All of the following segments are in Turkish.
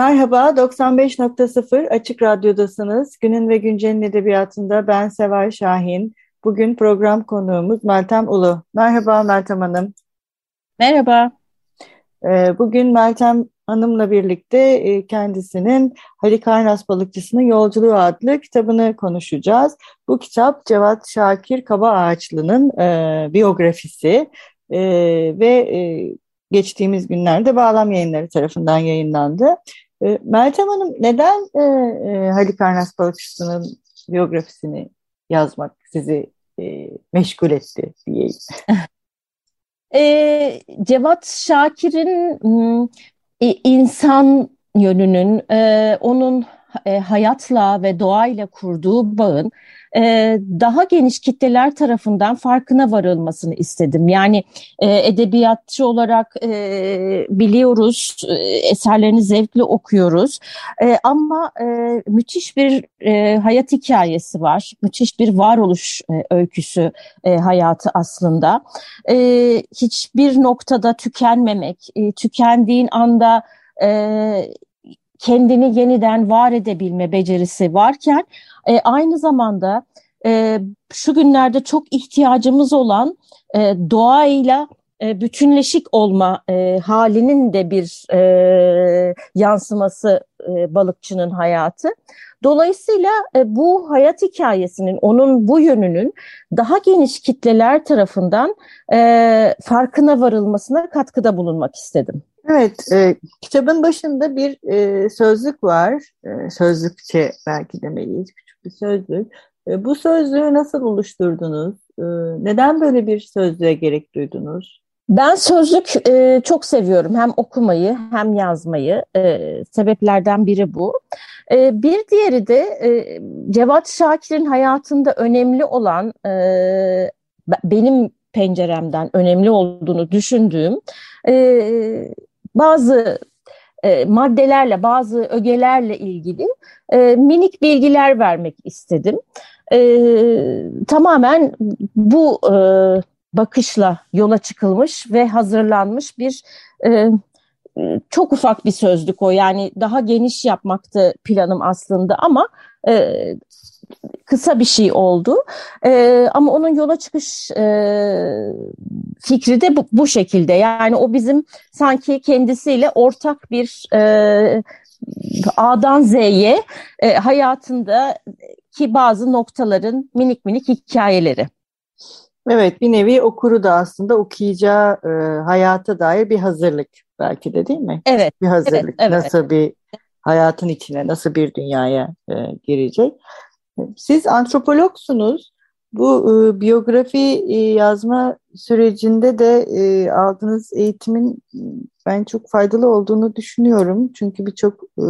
Merhaba, 95.0 Açık Radyo'dasınız. Günün ve Güncel'in edebiyatında ben Seval Şahin. Bugün program konuğumuz Meltem Ulu. Merhaba Meltem Hanım. Merhaba. Ee, bugün Meltem Hanım'la birlikte e, kendisinin Halikarnas Balıkçısının Yolculuğu adlı kitabını konuşacağız. Bu kitap Cevat Şakir Kaba Ağaçlı'nın e, biyografisi e, ve geçtiğimiz günlerde Bağlam Yayınları tarafından yayınlandı. E, Meltem Hanım neden e, e, Halikarnas Balıkçısının biyografisini yazmak sizi e, meşgul etti diyeyim? e, Cevat Şakir'in e, insan yönünün, e, onun e, hayatla ve doğayla kurduğu bağın e, daha geniş kitleler tarafından farkına varılmasını istedim. Yani e, edebiyatçı olarak e, biliyoruz, e, eserlerini zevkle okuyoruz e, ama e, müthiş bir e, hayat hikayesi var, müthiş bir varoluş e, öyküsü e, hayatı aslında. E, hiçbir noktada tükenmemek, e, tükendiğin anda... E, kendini yeniden var edebilme becerisi varken e, aynı zamanda e, şu günlerde çok ihtiyacımız olan e, doğayla e, bütünleşik olma e, halinin de bir e, yansıması e, balıkçının hayatı. Dolayısıyla e, bu hayat hikayesinin, onun bu yönünün daha geniş kitleler tarafından e, farkına varılmasına katkıda bulunmak istedim. Evet, e, kitabın başında bir e, sözlük var. E, sözlükçe belki demeliyiz, küçük bir sözlük. E, bu sözlüğü nasıl oluşturdunuz? E, neden böyle bir sözlüğe gerek duydunuz? Ben sözlük e, çok seviyorum. Hem okumayı hem yazmayı. E, sebeplerden biri bu. E, bir diğeri de e, Cevat Şakir'in hayatında önemli olan, e, benim penceremden önemli olduğunu düşündüğüm e, bazı e, maddelerle, bazı ögelerle ilgili e, minik bilgiler vermek istedim. E, tamamen bu e, bakışla yola çıkılmış ve hazırlanmış bir e, çok ufak bir sözlük o. Yani daha geniş yapmaktı planım aslında ama e, kısa bir şey oldu. E, ama onun yola çıkış e, fikri de bu, bu şekilde. Yani o bizim sanki kendisiyle ortak bir e, A'dan Z'ye e, hayatındaki bazı noktaların minik minik hikayeleri. Evet bir nevi okuru da aslında okuyacağı e, hayata dair bir hazırlık belki de değil mi? Evet. Bir hazırlık. Evet, evet. Nasıl bir hayatın içine, nasıl bir dünyaya e, girecek. Siz antropologsunuz. Bu e, biyografi e, yazma sürecinde de e, aldığınız eğitimin ben çok faydalı olduğunu düşünüyorum. Çünkü birçok e,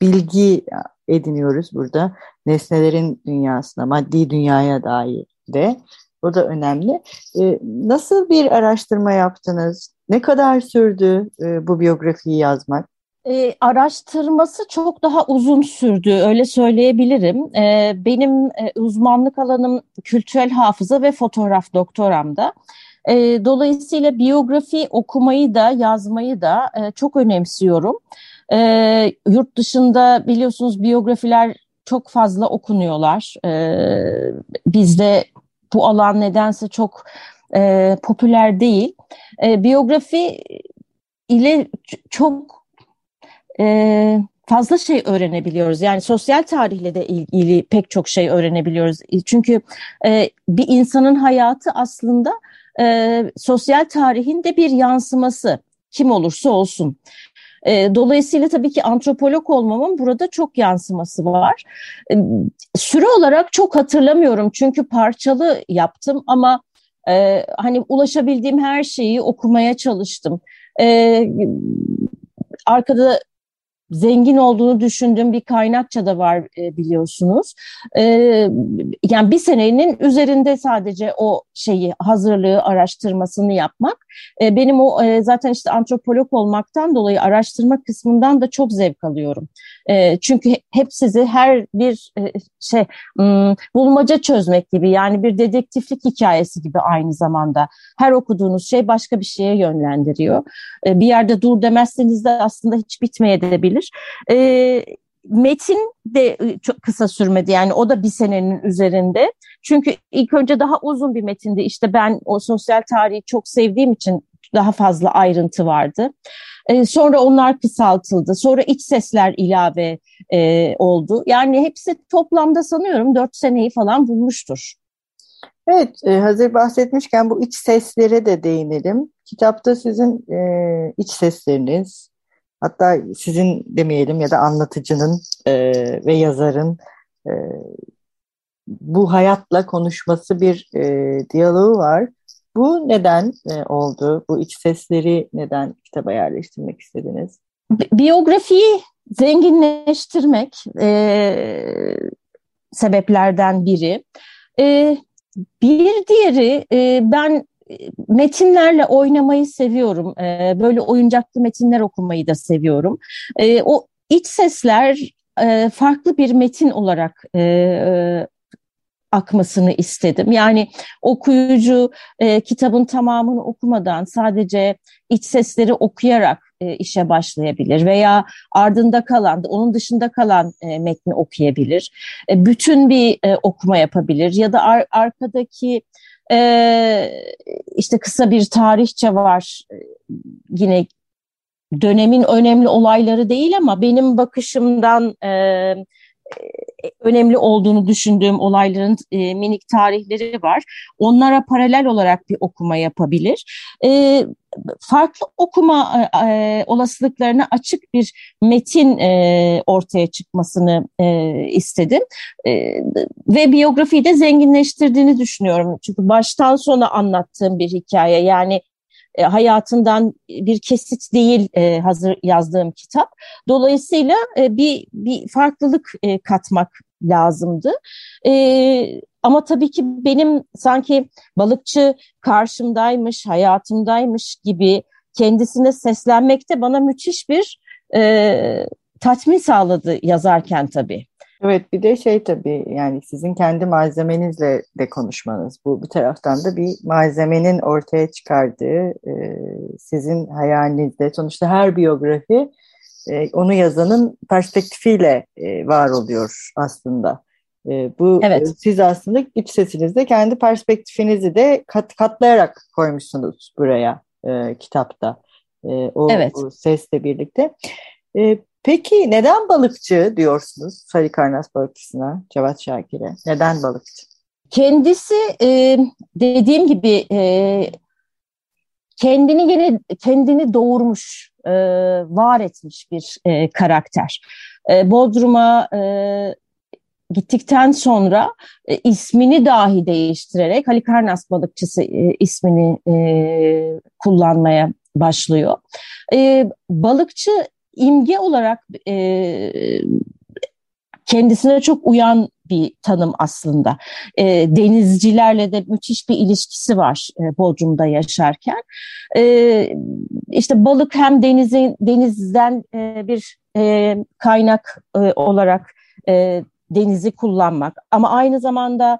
bilgi ediniyoruz burada. Nesnelerin dünyasına, maddi dünyaya dair de. O da önemli. E, nasıl bir araştırma yaptınız? Ne kadar sürdü e, bu biyografiyi yazmak? E, araştırması çok daha uzun sürdü, öyle söyleyebilirim. E, benim e, uzmanlık alanım kültürel hafıza ve fotoğraf doktoramda. E, dolayısıyla biyografi okumayı da yazmayı da e, çok önemsiyorum. E, yurt dışında biliyorsunuz biyografiler çok fazla okunuyorlar. E, bizde bu alan nedense çok e, popüler değil. E, biyografi ile çok e, fazla şey öğrenebiliyoruz. Yani sosyal tarihle de ilgili pek çok şey öğrenebiliyoruz. Çünkü e, bir insanın hayatı aslında e, sosyal tarihin de bir yansıması kim olursa olsun. E, dolayısıyla tabii ki antropolog olmamın burada çok yansıması var. E, süre olarak çok hatırlamıyorum çünkü parçalı yaptım ama e, hani ulaşabildiğim her şeyi okumaya çalıştım. E, arkada zengin olduğunu düşündüğüm bir kaynakça da var e, biliyorsunuz. E, yani bir senenin üzerinde sadece o şeyi hazırlığı araştırmasını yapmak. E, benim o zaten işte antropolog olmaktan dolayı araştırma kısmından da çok zevk alıyorum. Çünkü hep sizi her bir e, şey bulmaca çözmek gibi yani bir dedektiflik hikayesi gibi aynı zamanda. Her okuduğunuz şey başka bir şeye yönlendiriyor. E, bir yerde dur demezseniz de aslında hiç bitmeye de bilir. E, metin de çok kısa sürmedi yani o da bir senenin üzerinde. Çünkü ilk önce daha uzun bir metindi. İşte ben o sosyal tarihi çok sevdiğim için daha fazla ayrıntı vardı. E, sonra onlar kısaltıldı. Sonra iç sesler ilave e, oldu. Yani hepsi toplamda sanıyorum dört seneyi falan bulmuştur. Evet, e, hazır bahsetmişken bu iç seslere de değinelim. Kitapta sizin e, iç sesleriniz, hatta sizin demeyelim ya da anlatıcının e, ve yazarın e, bu hayatla konuşması bir e, diyaloğu var. Bu neden e, oldu? Bu iç sesleri neden kitaba yerleştirmek istediniz? Biyografiyi zenginleştirmek e, sebeplerden biri. E, bir diğeri e, ben metinlerle oynamayı seviyorum. E, böyle oyuncaklı metinler okumayı da seviyorum. E, o iç sesler e, farklı bir metin olarak e, akmasını istedim. Yani okuyucu e, kitabın tamamını okumadan sadece iç sesleri okuyarak e, işe başlayabilir veya ardında kalan, onun dışında kalan e, metni okuyabilir. E, bütün bir e, okuma yapabilir ya da ar arkadaki e, işte kısa bir tarihçe var e, yine dönemin önemli olayları değil ama benim bakışımdan e, önemli olduğunu düşündüğüm olayların e, minik tarihleri var. Onlara paralel olarak bir okuma yapabilir. E, farklı okuma e, e olasılıklarına açık bir metin e, ortaya çıkmasını e, istedim. E, ve biyografiyi de zenginleştirdiğini düşünüyorum. Çünkü baştan sona anlattığım bir hikaye. Yani e, hayatından bir kesit değil e, hazır yazdığım kitap. Dolayısıyla e, bir bir farklılık e, katmak lazımdı. E, ama tabii ki benim sanki balıkçı karşımdaymış, hayatımdaymış gibi kendisine seslenmekte bana müthiş bir e, tatmin sağladı yazarken tabii. Evet bir de şey tabii yani sizin kendi malzemenizle de konuşmanız bu bir taraftan da bir malzemenin ortaya çıkardığı e, sizin hayalinizde sonuçta her biyografi e, onu yazanın perspektifiyle e, var oluyor aslında. E, bu evet. e, siz aslında iç sesinizde kendi perspektifinizi de kat, katlayarak koymuşsunuz buraya e, kitapta. E, o, evet. o sesle birlikte. E, Peki neden balıkçı diyorsunuz Sarıkarnas balıkçısına, Cevat Şakir'e? Neden balıkçı? Kendisi e, dediğim gibi e, kendini yine kendini doğurmuş, e, var etmiş bir e, karakter. E, Bodrum'a e, gittikten sonra e, ismini dahi değiştirerek Halikarnas balıkçısı e, ismini e, kullanmaya başlıyor. E, balıkçı imge olarak e, kendisine çok uyan bir tanım aslında. E, denizcilerle de müthiş bir ilişkisi var e, Bodrum'da yaşarken. E, işte balık hem denizin denizden e, bir e, kaynak e, olarak e, denizi kullanmak ama aynı zamanda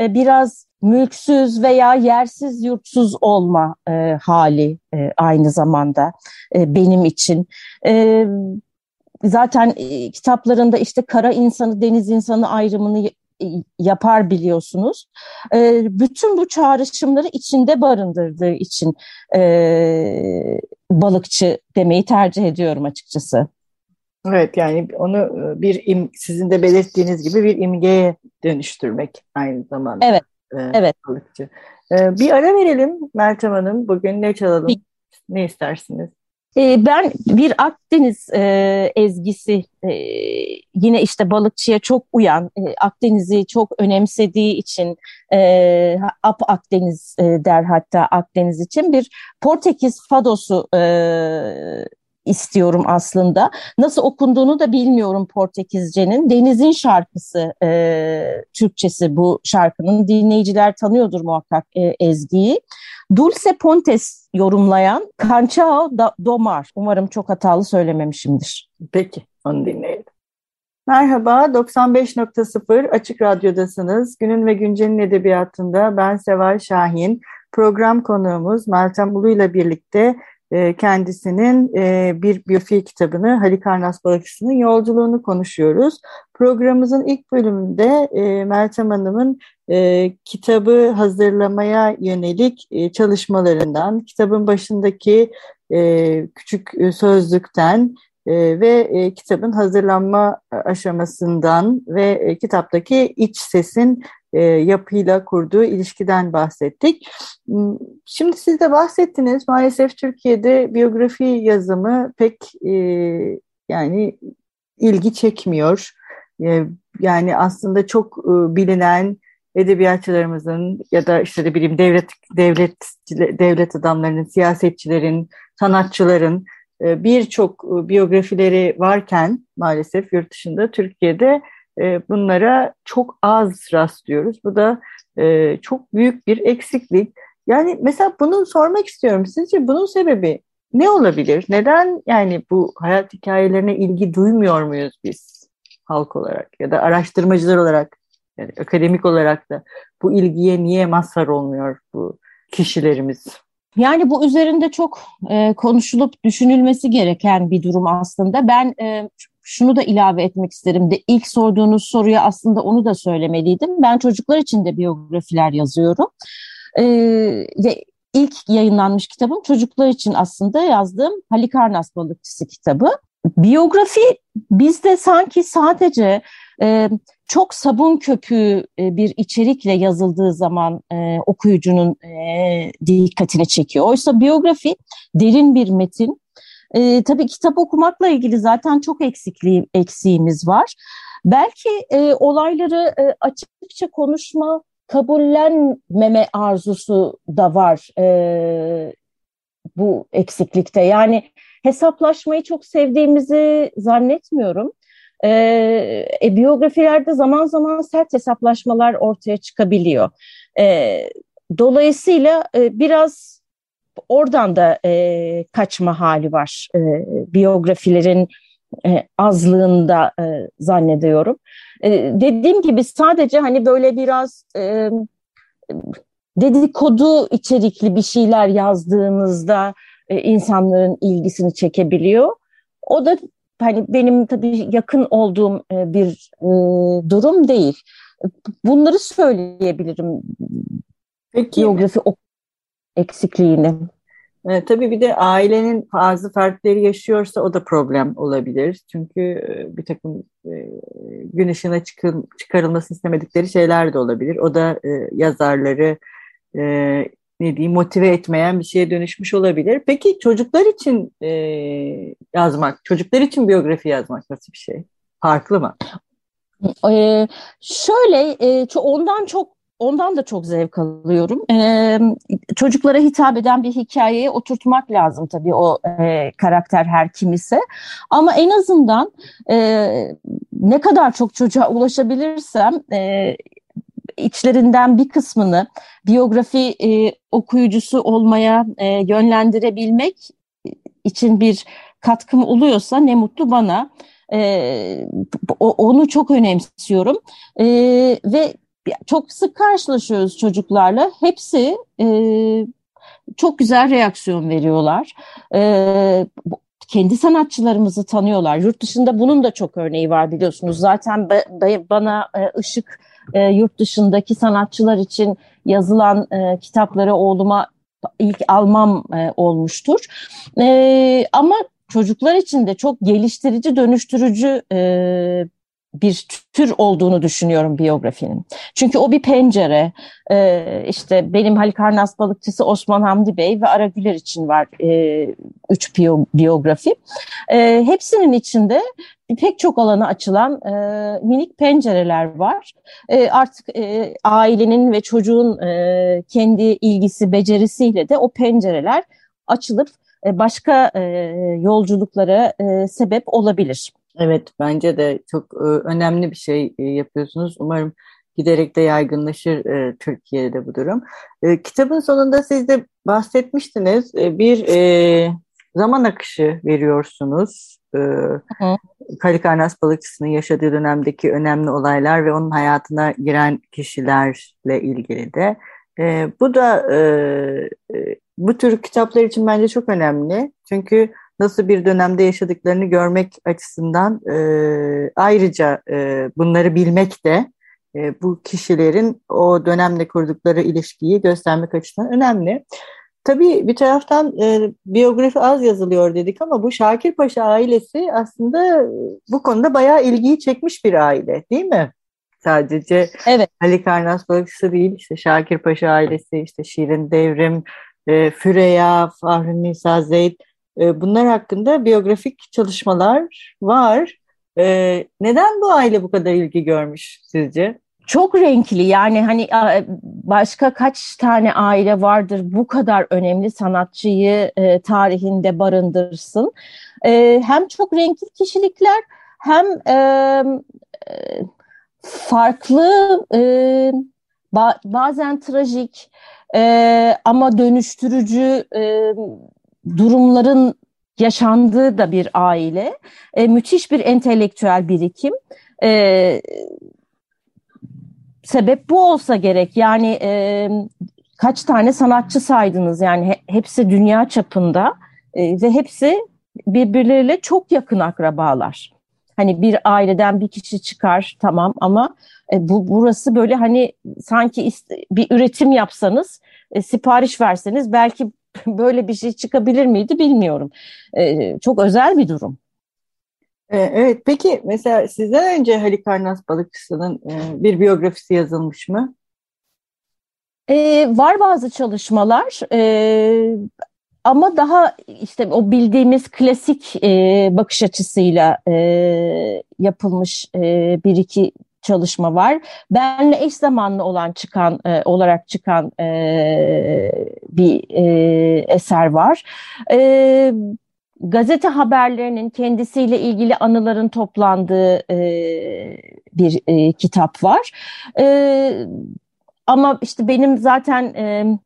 e, biraz mülksüz veya yersiz yurtsuz olma e, hali e, aynı zamanda e, benim için. E, zaten e, kitaplarında işte kara insanı, deniz insanı ayrımını yapar biliyorsunuz. E, bütün bu çağrışımları içinde barındırdığı için e, balıkçı demeyi tercih ediyorum açıkçası. Evet yani onu e, bir im, sizin de belirttiğiniz gibi bir imgeye dönüştürmek aynı zamanda. Evet. E, evet. Balıkçı. E, bir ara verelim Meltem Hanım. Bugün ne çalalım? Bir, ne istersiniz? E, ben bir Akdeniz e, ezgisi e, yine işte balıkçıya çok uyan e, Akdeniz'i çok önemsediği için e, Ap Akdeniz e, der hatta Akdeniz için bir Portekiz fadosu e, istiyorum aslında. Nasıl okunduğunu da bilmiyorum Portekizce'nin. Deniz'in şarkısı e, Türkçesi bu şarkının. Dinleyiciler tanıyordur muhakkak e, ezgiyi. Dulce Pontes yorumlayan Canchao Domar. Umarım çok hatalı söylememişimdir. Peki onu dinleyelim. Merhaba, 95.0 Açık Radyo'dasınız. Günün ve Güncel'in edebiyatında ben Seval Şahin. Program konuğumuz Meltem Ulu ile birlikte e, kendisinin e, bir biyofi kitabını Halikarnas Balıkçısı'nın yolculuğunu konuşuyoruz. Programımızın ilk bölümünde e, Meltem Hanım'ın kitabı hazırlamaya yönelik çalışmalarından, kitabın başındaki küçük sözlükten ve kitabın hazırlanma aşamasından ve kitaptaki iç sesin e, yapıyla kurduğu ilişkiden bahsettik. Hmm, şimdi siz de bahsettiniz maalesef Türkiye'de biyografi yazımı pek e, yani ilgi çekmiyor. E, yani aslında çok e, bilinen edebiyatçılarımızın ya da işte de bileyim devlet devlet devlet adamlarının, siyasetçilerin, sanatçıların e, birçok e, biyografileri varken maalesef yurt dışında Türkiye'de bunlara çok az rastlıyoruz. Bu da e, çok büyük bir eksiklik. Yani mesela bunu sormak istiyorum. Sizce bunun sebebi ne olabilir? Neden yani bu hayat hikayelerine ilgi duymuyor muyuz biz halk olarak ya da araştırmacılar olarak yani akademik olarak da bu ilgiye niye mazhar olmuyor bu kişilerimiz? Yani bu üzerinde çok e, konuşulup düşünülmesi gereken bir durum aslında. Ben e, şunu da ilave etmek isterim de ilk sorduğunuz soruya aslında onu da söylemeliydim. Ben çocuklar için de biyografiler yazıyorum. Ee, ilk yayınlanmış kitabım çocuklar için aslında yazdığım Halikarnas Balıkçısı kitabı. Biyografi bizde sanki sadece e, çok sabun köpüğü e, bir içerikle yazıldığı zaman e, okuyucunun e, dikkatini çekiyor. Oysa biyografi derin bir metin, e, tabii kitap okumakla ilgili zaten çok eksikliği, eksiğimiz var. Belki e, olayları e, açıkça konuşma, kabullenmeme arzusu da var e, bu eksiklikte. Yani hesaplaşmayı çok sevdiğimizi zannetmiyorum. E, e, biyografilerde zaman zaman sert hesaplaşmalar ortaya çıkabiliyor. E, dolayısıyla e, biraz oradan da e, kaçma hali var e, biyografilerin e, azlığında e, zannediyorum. E, dediğim gibi sadece hani böyle biraz e, dedikodu içerikli bir şeyler yazdığınızda e, insanların ilgisini çekebiliyor. O da hani benim tabii yakın olduğum e, bir e, durum değil. Bunları söyleyebilirim. Peki. Biyografi eksikliğini. E, tabii bir de ailenin bazı fertleri yaşıyorsa o da problem olabilir. Çünkü e, bir takım e, gün ışığına çıkın, çıkarılmasını istemedikleri şeyler de olabilir. O da e, yazarları e, ne diyeyim motive etmeyen bir şeye dönüşmüş olabilir. Peki çocuklar için e, yazmak, çocuklar için biyografi yazmak nasıl bir şey? Farklı mı? Ee, şöyle e, ondan çok ondan da çok zevk alıyorum. Ee, çocuklara hitap eden bir hikayeye oturtmak lazım tabii o e, karakter her kim ise. Ama en azından e, ne kadar çok çocuğa ulaşabilirsem e, içlerinden bir kısmını biyografi e, okuyucusu olmaya e, yönlendirebilmek için bir katkım oluyorsa ne mutlu bana. E, onu çok önemsiyorum e, ve çok sık karşılaşıyoruz çocuklarla. Hepsi e, çok güzel reaksiyon veriyorlar. E, kendi sanatçılarımızı tanıyorlar. Yurt dışında bunun da çok örneği var biliyorsunuz. Zaten bana e, ışık e, yurt dışındaki sanatçılar için yazılan e, kitapları oğluma ilk almam e, olmuştur. E, ama çocuklar için de çok geliştirici, dönüştürücü e, bir tür olduğunu düşünüyorum biyografinin. Çünkü o bir pencere. Ee, işte benim Halikarnas balıkçısı Osman Hamdi Bey ve Ara Güler için var e, üç biyografi. E, hepsinin içinde pek çok alana açılan e, minik pencereler var. E, artık e, ailenin ve çocuğun e, kendi ilgisi, becerisiyle de o pencereler açılıp e, başka e, yolculuklara e, sebep olabilir. Evet, bence de çok önemli bir şey yapıyorsunuz. Umarım giderek de yaygınlaşır Türkiye'de bu durum. Kitabın sonunda siz de bahsetmiştiniz. Bir zaman akışı veriyorsunuz. Kalikarnas balıkçısının yaşadığı dönemdeki önemli olaylar ve onun hayatına giren kişilerle ilgili de. Bu da bu tür kitaplar için bence çok önemli. Çünkü nasıl bir dönemde yaşadıklarını görmek açısından e, ayrıca e, bunları bilmek de e, bu kişilerin o dönemle kurdukları ilişkiyi göstermek açısından önemli. Tabii bir taraftan e, biyografi az yazılıyor dedik ama bu Şakir Paşa ailesi aslında bu konuda bayağı ilgiyi çekmiş bir aile değil mi? Sadece evet. Ali Karnas balıkçısı değil, işte Şakir Paşa ailesi, işte Şirin Devrim, e, Füreya, Fahri Nisa Zeyd e, bunlar hakkında biyografik çalışmalar var. E, neden bu aile bu kadar ilgi görmüş sizce? Çok renkli yani hani başka kaç tane aile vardır bu kadar önemli sanatçıyı e, tarihinde barındırsın. E, hem çok renkli kişilikler hem e, e, farklı ba bazen trajik ama dönüştürücü durumların yaşandığı da bir aile. E, müthiş bir entelektüel birikim. E, sebep bu olsa gerek. Yani e, kaç tane sanatçı saydınız yani he, hepsi dünya çapında e, ve hepsi birbirleriyle çok yakın akrabalar. Hani bir aileden bir kişi çıkar tamam ama e, bu burası böyle hani sanki bir üretim yapsanız, e, sipariş verseniz belki böyle bir şey çıkabilir miydi bilmiyorum. E, çok özel bir durum. E, evet, peki mesela sizden önce Halikarnas balıkçısının e, bir biyografisi yazılmış mı? E, var bazı çalışmalar e, ama daha işte o bildiğimiz klasik e, bakış açısıyla e, yapılmış e, bir iki çalışma var. Benle eş zamanlı olan çıkan e, olarak çıkan e, bir e, eser var. E, gazete haberlerinin kendisiyle ilgili anıların toplandığı e, bir e, kitap var. E, ama işte benim zaten e,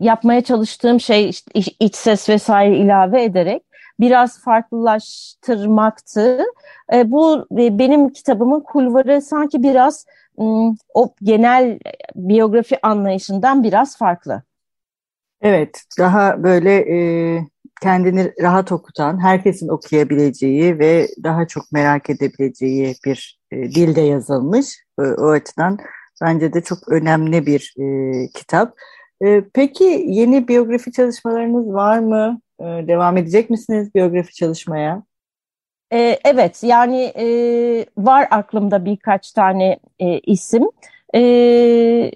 yapmaya çalıştığım şey işte iç ses vesaire ilave ederek biraz farklılaştırmaktı. E, bu e, benim kitabımın kulvarı sanki biraz o genel biyografi anlayışından biraz farklı. Evet, daha böyle e, kendini rahat okutan, herkesin okuyabileceği ve daha çok merak edebileceği bir e, dilde yazılmış. E, o açıdan bence de çok önemli bir e, kitap. E, peki yeni biyografi çalışmalarınız var mı? E, devam edecek misiniz biyografi çalışmaya? E, evet, yani e, var aklımda birkaç tane e, isim. E,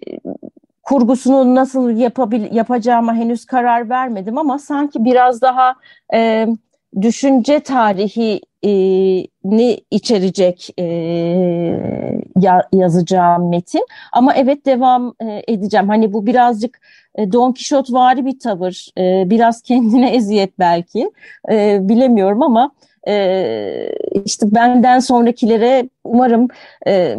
kurgusunu nasıl yapabil yapacağıma henüz karar vermedim ama sanki biraz daha e, düşünce tarihi ni içerecek e, ya, yazacağım metin. Ama evet devam e, edeceğim. Hani bu birazcık e, Don Kişot vari bir tavır. E, biraz kendine eziyet belki. E, bilemiyorum ama e, işte benden sonrakilere umarım e,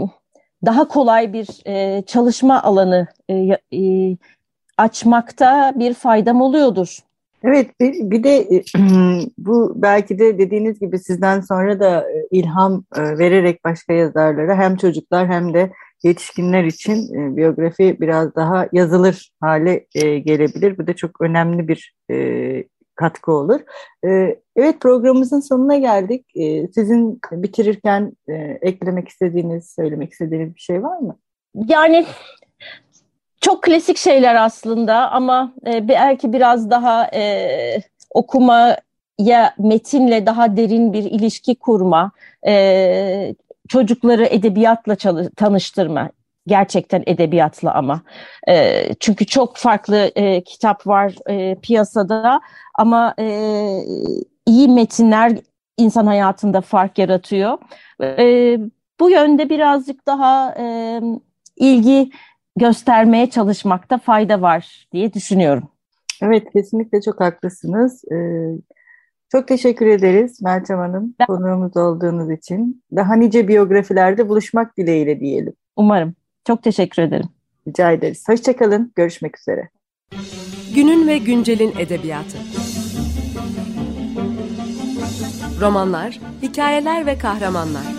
daha kolay bir e, çalışma alanı e, e, açmakta bir faydam oluyordur. Evet bir, bir de e, bu belki de dediğiniz gibi sizden sonra da e, ilham e, vererek başka yazarlara hem çocuklar hem de yetişkinler için biyografi biraz daha yazılır hale gelebilir. Bu da çok önemli bir katkı olur. Evet programımızın sonuna geldik. Sizin bitirirken eklemek istediğiniz, söylemek istediğiniz bir şey var mı? Yani çok klasik şeyler aslında ama e, belki biraz daha e, okumaya metinle daha derin bir ilişki kurma, e, çocukları edebiyatla tanıştırma. Gerçekten edebiyatla ama. E, çünkü çok farklı e, kitap var e, piyasada ama e, iyi metinler insan hayatında fark yaratıyor. E, bu yönde birazcık daha e, ilgi göstermeye çalışmakta fayda var diye düşünüyorum. Evet kesinlikle çok haklısınız. Ee, çok teşekkür ederiz Meltem Hanım ben... konuğumuz olduğunuz için. Daha nice biyografilerde buluşmak dileğiyle diyelim. Umarım. Çok teşekkür ederim. Rica ederiz. Hoşçakalın. Görüşmek üzere. Günün ve güncelin edebiyatı. Romanlar, hikayeler ve kahramanlar.